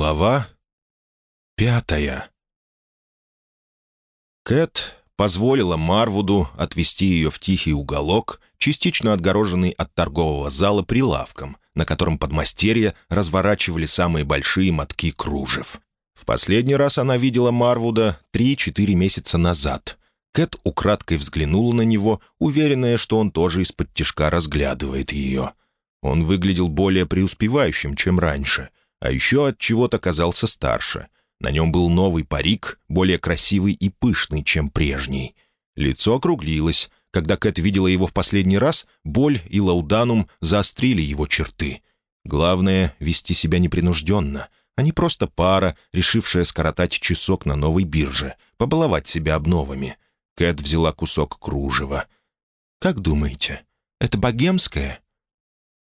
Глава пятая Кэт позволила Марвуду отвести ее в тихий уголок, частично отгороженный от торгового зала прилавком, на котором подмастерья разворачивали самые большие мотки кружев. В последний раз она видела Марвуда три-четыре месяца назад. Кэт украдкой взглянула на него, уверенная, что он тоже из-под тишка разглядывает ее. Он выглядел более преуспевающим, чем раньше, а еще от чего-то казался старше. На нем был новый парик, более красивый и пышный, чем прежний. Лицо округлилось. Когда Кэт видела его в последний раз, боль и лауданум заострили его черты. Главное — вести себя непринужденно — а не просто пара, решившая скоротать часок на новой бирже, побаловать себя обновами. Кэт взяла кусок кружева. «Как думаете, это богемское?»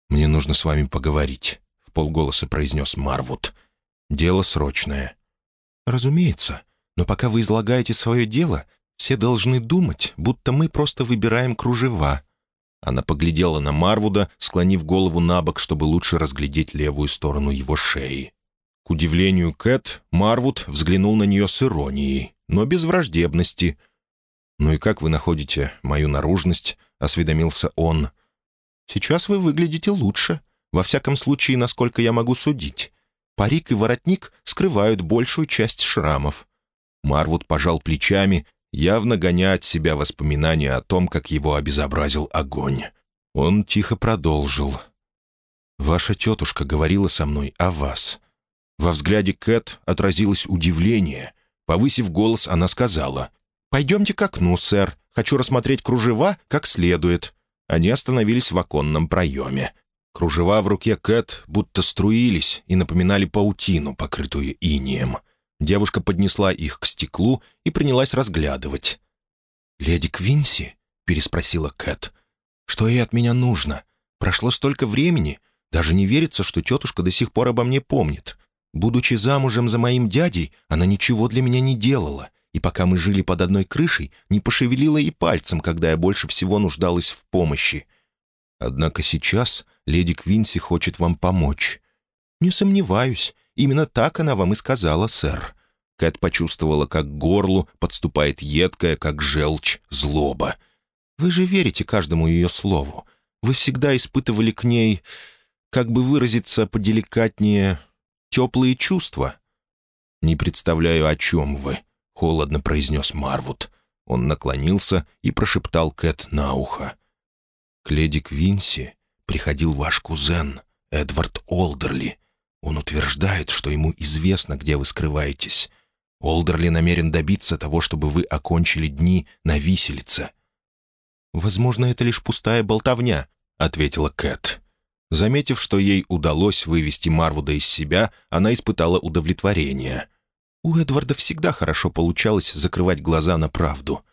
«Мне нужно с вами поговорить», — полголоса произнес Марвуд. «Дело срочное». «Разумеется, но пока вы излагаете свое дело, все должны думать, будто мы просто выбираем кружева». Она поглядела на Марвуда, склонив голову на бок, чтобы лучше разглядеть левую сторону его шеи. К удивлению Кэт, Марвуд взглянул на нее с иронией, но без враждебности. «Ну и как вы находите мою наружность?» — осведомился он. «Сейчас вы выглядите лучше. Во всяком случае, насколько я могу судить. Парик и воротник скрывают большую часть шрамов». Марвуд пожал плечами, явно гоня от себя воспоминания о том, как его обезобразил огонь. Он тихо продолжил. «Ваша тетушка говорила со мной о вас. Во взгляде Кэт отразилось удивление. Повысив голос, она сказала, «Пойдемте к окну, сэр. Хочу рассмотреть кружева как следует». Они остановились в оконном проеме. Кружева в руке Кэт будто струились и напоминали паутину, покрытую инием. Девушка поднесла их к стеклу и принялась разглядывать. «Леди Квинси?» — переспросила Кэт. «Что ей от меня нужно? Прошло столько времени. Даже не верится, что тетушка до сих пор обо мне помнит. Будучи замужем за моим дядей, она ничего для меня не делала, и пока мы жили под одной крышей, не пошевелила и пальцем, когда я больше всего нуждалась в помощи. Однако сейчас леди Квинси хочет вам помочь. Не сомневаюсь, именно так она вам и сказала, сэр. Кэт почувствовала, как к горлу подступает едкая, как желчь, злоба. Вы же верите каждому ее слову. Вы всегда испытывали к ней, как бы выразиться поделикатнее, теплые чувства». «Не представляю, о чем вы», — холодно произнес Марвуд. Он наклонился и прошептал Кэт на ухо. «К леди Квинси приходил ваш кузен, Эдвард Олдерли. Он утверждает, что ему известно, где вы скрываетесь. Олдерли намерен добиться того, чтобы вы окончили дни на виселице». «Возможно, это лишь пустая болтовня», — ответила Кэт. Заметив, что ей удалось вывести Марвуда из себя, она испытала удовлетворение. У Эдварда всегда хорошо получалось закрывать глаза на правду.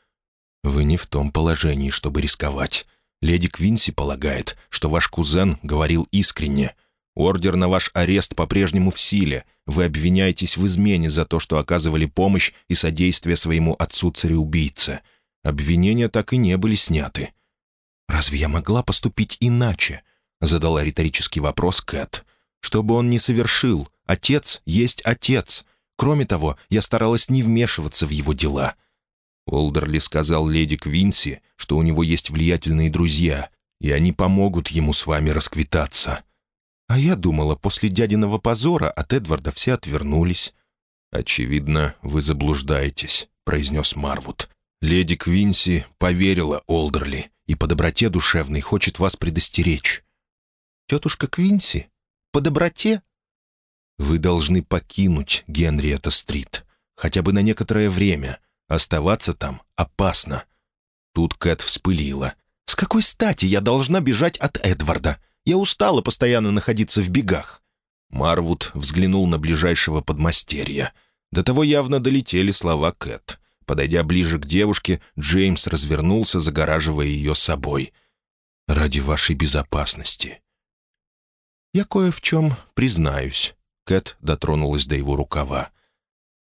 «Вы не в том положении, чтобы рисковать. Леди Квинси полагает, что ваш кузен говорил искренне. Ордер на ваш арест по-прежнему в силе. Вы обвиняетесь в измене за то, что оказывали помощь и содействие своему отцу-цареубийце. Обвинения так и не были сняты. Разве я могла поступить иначе?» — задала риторический вопрос Кэт. «Что бы он ни совершил, отец есть отец. Кроме того, я старалась не вмешиваться в его дела». Олдерли сказал леди Квинси, что у него есть влиятельные друзья, и они помогут ему с вами расквитаться. А я думала, после дядиного позора от Эдварда все отвернулись. «Очевидно, вы заблуждаетесь», — произнес Марвуд. «Леди Квинси поверила Олдерли и по доброте душевной хочет вас предостеречь. Тетушка Квинси? По доброте?» «Вы должны покинуть Генриетта-стрит. Хотя бы на некоторое время. Оставаться там опасно». Тут Кэт вспылила. «С какой стати я должна бежать от Эдварда? Я устала постоянно находиться в бегах». Марвуд взглянул на ближайшего подмастерья. До того явно долетели слова Кэт. Подойдя ближе к девушке, Джеймс развернулся, загораживая ее собой. «Ради вашей безопасности. «Я кое в чем признаюсь». Кэт дотронулась до его рукава.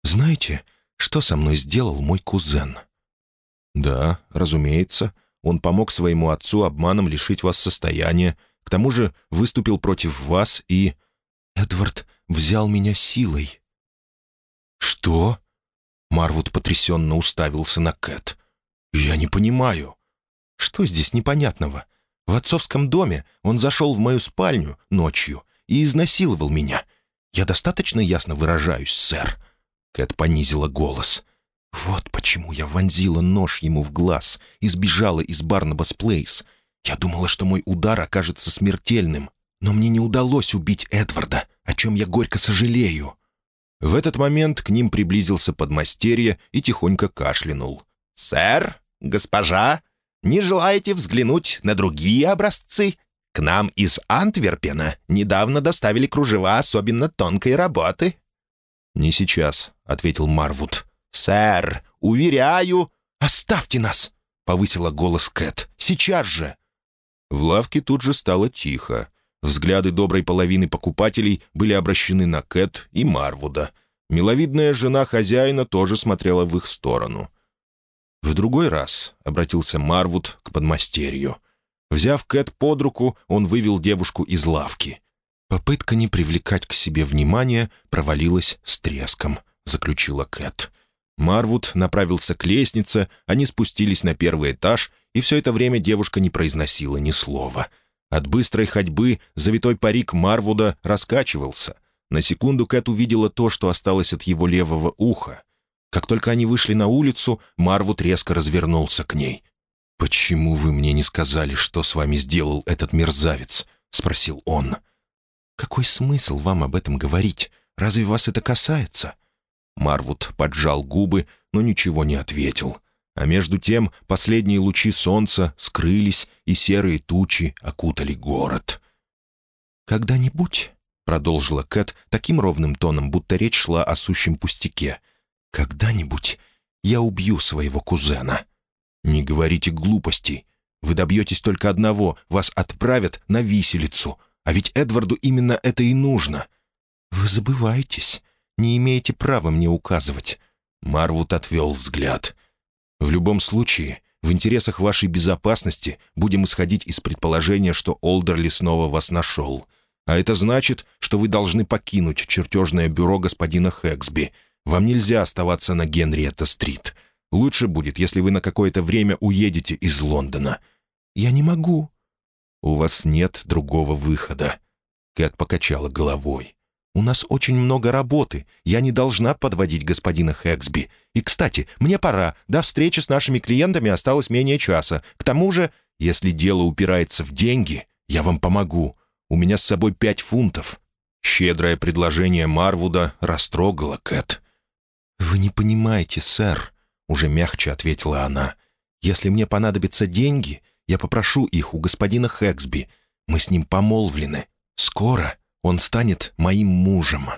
«Знаете, что со мной сделал мой кузен?» «Да, разумеется. Он помог своему отцу обманом лишить вас состояния, к тому же выступил против вас и...» «Эдвард взял меня силой». «Что?» Марвуд потрясенно уставился на Кэт. «Я не понимаю. Что здесь непонятного? В отцовском доме он зашел в мою спальню ночью и изнасиловал меня. Я достаточно ясно выражаюсь, сэр?» Кэт понизила голос. «Вот почему я вонзила нож ему в глаз и сбежала из Барнабас Плейс. Я думала, что мой удар окажется смертельным, но мне не удалось убить Эдварда, о чем я горько сожалею». В этот момент к ним приблизился подмастерье и тихонько кашлянул. «Сэр, госпожа, не желаете взглянуть на другие образцы? К нам из Антверпена недавно доставили кружева особенно тонкой работы». «Не сейчас», — ответил Марвуд. «Сэр, уверяю...» «Оставьте нас!» — повысила голос Кэт. «Сейчас же!» В лавке тут же стало тихо. Взгляды доброй половины покупателей были обращены на Кэт и Марвуда. Миловидная жена хозяина тоже смотрела в их сторону. В другой раз обратился Марвуд к подмастерью. Взяв Кэт под руку, он вывел девушку из лавки. «Попытка не привлекать к себе внимания провалилась с треском», — заключила Кэт. Марвуд направился к лестнице, они спустились на первый этаж, и все это время девушка не произносила ни слова — от быстрой ходьбы завитой парик Марвуда раскачивался. На секунду Кэт увидела то, что осталось от его левого уха. Как только они вышли на улицу, Марвуд резко развернулся к ней. «Почему вы мне не сказали, что с вами сделал этот мерзавец?» — спросил он. «Какой смысл вам об этом говорить? Разве вас это касается?» Марвуд поджал губы, но ничего не ответил. А между тем последние лучи солнца скрылись, и серые тучи окутали город. «Когда-нибудь», — продолжила Кэт таким ровным тоном, будто речь шла о сущем пустяке, «когда-нибудь я убью своего кузена». «Не говорите глупостей. Вы добьетесь только одного — вас отправят на виселицу. А ведь Эдварду именно это и нужно». «Вы забываетесь. Не имеете права мне указывать». Марвуд отвел взгляд. В любом случае, в интересах вашей безопасности будем исходить из предположения, что Олдерли снова вас нашел. А это значит, что вы должны покинуть чертежное бюро господина Хэксби. Вам нельзя оставаться на Генриетта-стрит. Лучше будет, если вы на какое-то время уедете из Лондона». «Я не могу». «У вас нет другого выхода». Кэт покачала головой. «У нас очень много работы. Я не должна подводить господина Хэксби. И, кстати, мне пора. До встречи с нашими клиентами осталось менее часа. К тому же, если дело упирается в деньги, я вам помогу. У меня с собой пять фунтов». Щедрое предложение Марвуда растрогало Кэт. «Вы не понимаете, сэр», — уже мягче ответила она. «Если мне понадобятся деньги, я попрошу их у господина Хэксби. Мы с ним помолвлены. Скоро он станет моим мужем».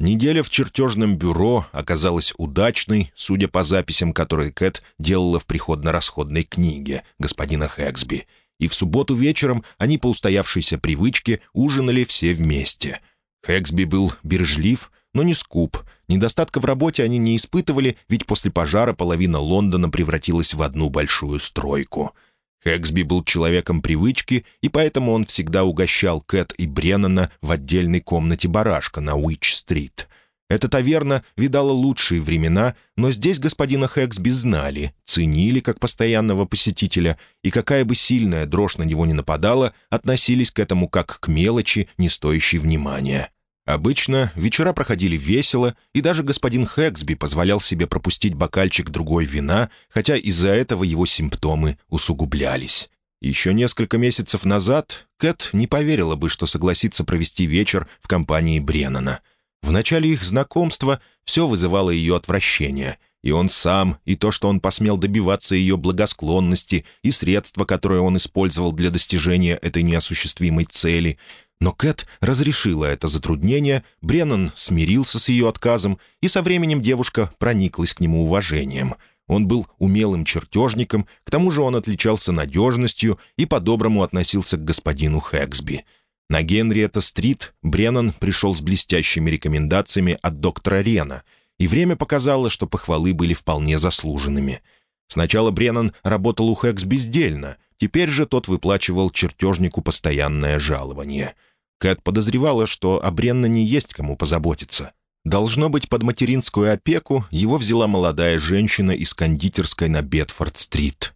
Неделя в чертежном бюро оказалась удачной, судя по записям, которые Кэт делала в приходно-расходной книге господина Хэксби. И в субботу вечером они по устоявшейся привычке ужинали все вместе. Хэксби был бережлив, но не скуп. Недостатка в работе они не испытывали, ведь после пожара половина Лондона превратилась в одну большую стройку — Хэксби был человеком привычки, и поэтому он всегда угощал Кэт и Бреннана в отдельной комнате барашка на Уич-стрит. Эта таверна видала лучшие времена, но здесь господина Хэксби знали, ценили как постоянного посетителя, и какая бы сильная дрожь на него не нападала, относились к этому как к мелочи, не стоящей внимания. Обычно вечера проходили весело, и даже господин Хэксби позволял себе пропустить бокальчик другой вина, хотя из-за этого его симптомы усугублялись. Еще несколько месяцев назад Кэт не поверила бы, что согласится провести вечер в компании Бреннана. В начале их знакомства все вызывало ее отвращение. И он сам, и то, что он посмел добиваться ее благосклонности, и средства, которые он использовал для достижения этой неосуществимой цели — но Кэт разрешила это затруднение, Бреннан смирился с ее отказом, и со временем девушка прониклась к нему уважением. Он был умелым чертежником, к тому же он отличался надежностью и по-доброму относился к господину Хэксби. На Генриетта-стрит Бреннан пришел с блестящими рекомендациями от доктора Рена, и время показало, что похвалы были вполне заслуженными. Сначала Бреннан работал у Хэкс бездельно, теперь же тот выплачивал чертежнику постоянное жалование — Кэт подозревала, что о Бреннане есть кому позаботиться. Должно быть, под материнскую опеку его взяла молодая женщина из кондитерской на Бетфорд-стрит.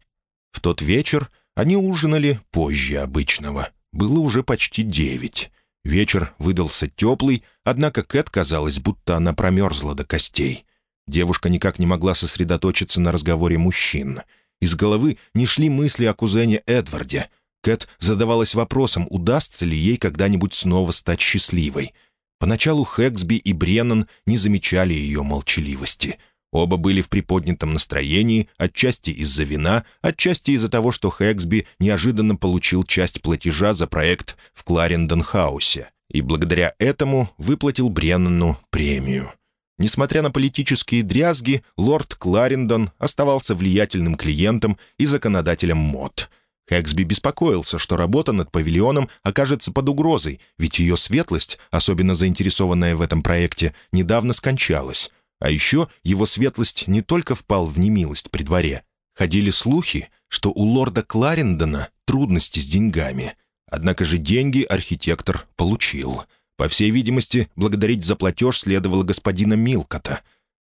В тот вечер они ужинали позже обычного. Было уже почти девять. Вечер выдался теплый, однако Кэт казалось, будто она промерзла до костей. Девушка никак не могла сосредоточиться на разговоре мужчин. Из головы не шли мысли о кузене Эдварде. Кэт задавалась вопросом, удастся ли ей когда-нибудь снова стать счастливой. Поначалу Хэксби и Бреннан не замечали ее молчаливости. Оба были в приподнятом настроении, отчасти из-за вина, отчасти из-за того, что Хэксби неожиданно получил часть платежа за проект в Кларендон-хаусе и благодаря этому выплатил Бреннану премию. Несмотря на политические дрязги, лорд Кларендон оставался влиятельным клиентом и законодателем мод. Хэксби беспокоился, что работа над павильоном окажется под угрозой, ведь ее светлость, особенно заинтересованная в этом проекте, недавно скончалась. А еще его светлость не только впал в немилость при дворе. Ходили слухи, что у лорда Кларендона трудности с деньгами. Однако же деньги архитектор получил — по всей видимости, благодарить за платеж следовало господина Милкота.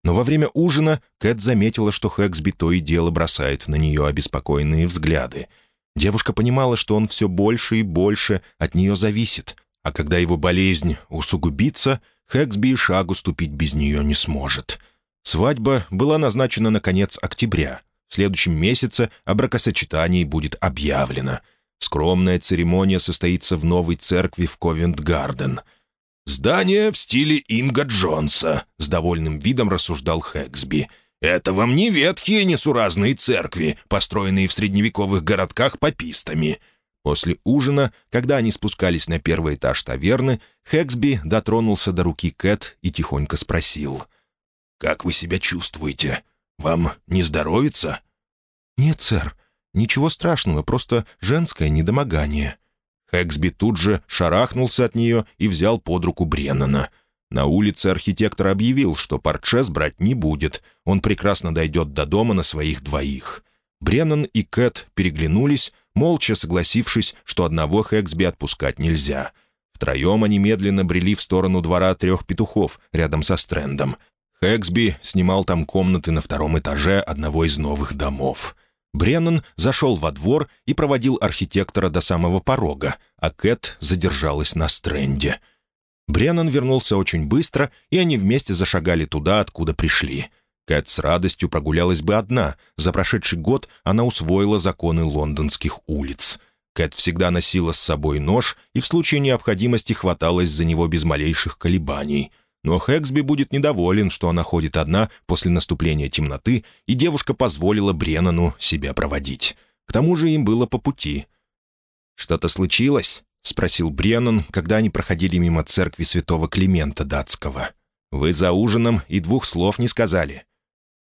Но во время ужина Кэт заметила, что Хэксби то и дело бросает на нее обеспокоенные взгляды. Девушка понимала, что он все больше и больше от нее зависит, а когда его болезнь усугубится, Хэксби и шагу ступить без нее не сможет. Свадьба была назначена на конец октября. В следующем месяце о бракосочетании будет объявлено. Скромная церемония состоится в новой церкви в Ковент-Гарден — «Здание в стиле Инга Джонса», — с довольным видом рассуждал Хэксби. «Это вам не ветхие несуразные церкви, построенные в средневековых городках попистами». После ужина, когда они спускались на первый этаж таверны, Хэксби дотронулся до руки Кэт и тихонько спросил. «Как вы себя чувствуете? Вам не здоровится?» «Нет, сэр. Ничего страшного, просто женское недомогание». Хэксби тут же шарахнулся от нее и взял под руку Бреннана. На улице архитектор объявил, что Портшес брать не будет, он прекрасно дойдет до дома на своих двоих. Бреннан и Кэт переглянулись, молча согласившись, что одного Хэксби отпускать нельзя. Втроем они медленно брели в сторону двора трех петухов рядом со Стрендом. Хэксби снимал там комнаты на втором этаже одного из новых домов — Бреннан зашел во двор и проводил архитектора до самого порога, а Кэт задержалась на стренде. Бреннан вернулся очень быстро, и они вместе зашагали туда, откуда пришли. Кэт с радостью прогулялась бы одна. За прошедший год она усвоила законы лондонских улиц. Кэт всегда носила с собой нож и в случае необходимости хваталась за него без малейших колебаний — но Хэксби будет недоволен, что она ходит одна после наступления темноты, и девушка позволила Бреннану себя проводить. К тому же им было по пути. «Что-то случилось?» — спросил Бреннан, когда они проходили мимо церкви святого Климента Датского. «Вы за ужином и двух слов не сказали».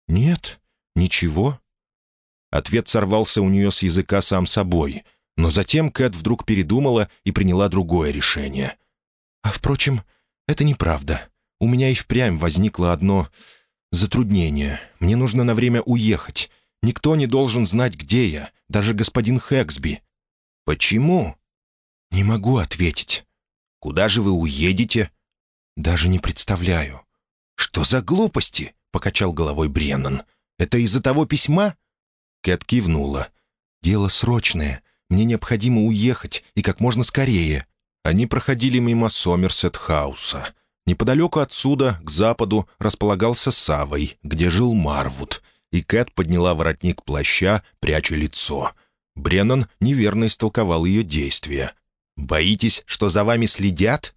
«Нет, ничего». Ответ сорвался у нее с языка сам собой, но затем Кэт вдруг передумала и приняла другое решение. «А, впрочем, это неправда у меня и впрямь возникло одно затруднение. Мне нужно на время уехать. Никто не должен знать, где я, даже господин Хэксби». «Почему?» «Не могу ответить». «Куда же вы уедете?» «Даже не представляю». «Что за глупости?» — покачал головой Бреннан. «Это из-за того письма?» Кэт кивнула. «Дело срочное. Мне необходимо уехать, и как можно скорее». Они проходили мимо Сомерсет-хауса. Неподалеку отсюда, к западу, располагался Савой, где жил Марвуд, и Кэт подняла воротник плаща, пряча лицо. Бреннан неверно истолковал ее действия. «Боитесь, что за вами следят?»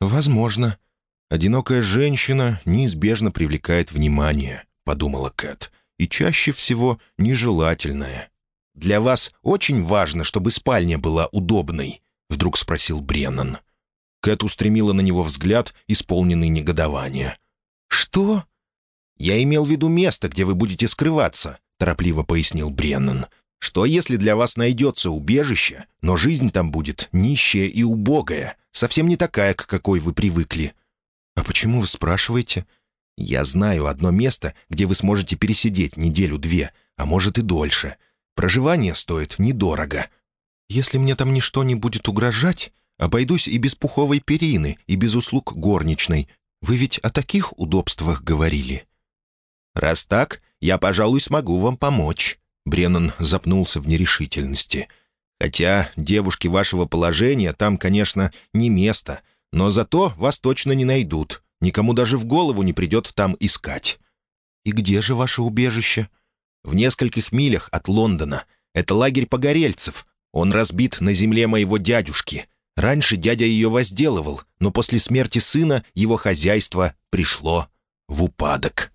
«Возможно. Одинокая женщина неизбежно привлекает внимание», — подумала Кэт, «и чаще всего нежелательное». «Для вас очень важно, чтобы спальня была удобной», — вдруг спросил Бреннан. Кэт устремила на него взгляд, исполненный негодования. «Что?» «Я имел в виду место, где вы будете скрываться», — торопливо пояснил Бреннан. «Что, если для вас найдется убежище, но жизнь там будет нищая и убогая, совсем не такая, к какой вы привыкли?» «А почему вы спрашиваете?» «Я знаю одно место, где вы сможете пересидеть неделю-две, а может и дольше. Проживание стоит недорого». «Если мне там ничто не будет угрожать, Обойдусь и без пуховой перины, и без услуг горничной. Вы ведь о таких удобствах говорили». «Раз так, я, пожалуй, смогу вам помочь». Бреннан запнулся в нерешительности. «Хотя девушки вашего положения там, конечно, не место, но зато вас точно не найдут. Никому даже в голову не придет там искать». «И где же ваше убежище?» «В нескольких милях от Лондона. Это лагерь погорельцев. Он разбит на земле моего дядюшки. Раньше дядя ее возделывал, но после смерти сына его хозяйство пришло в упадок.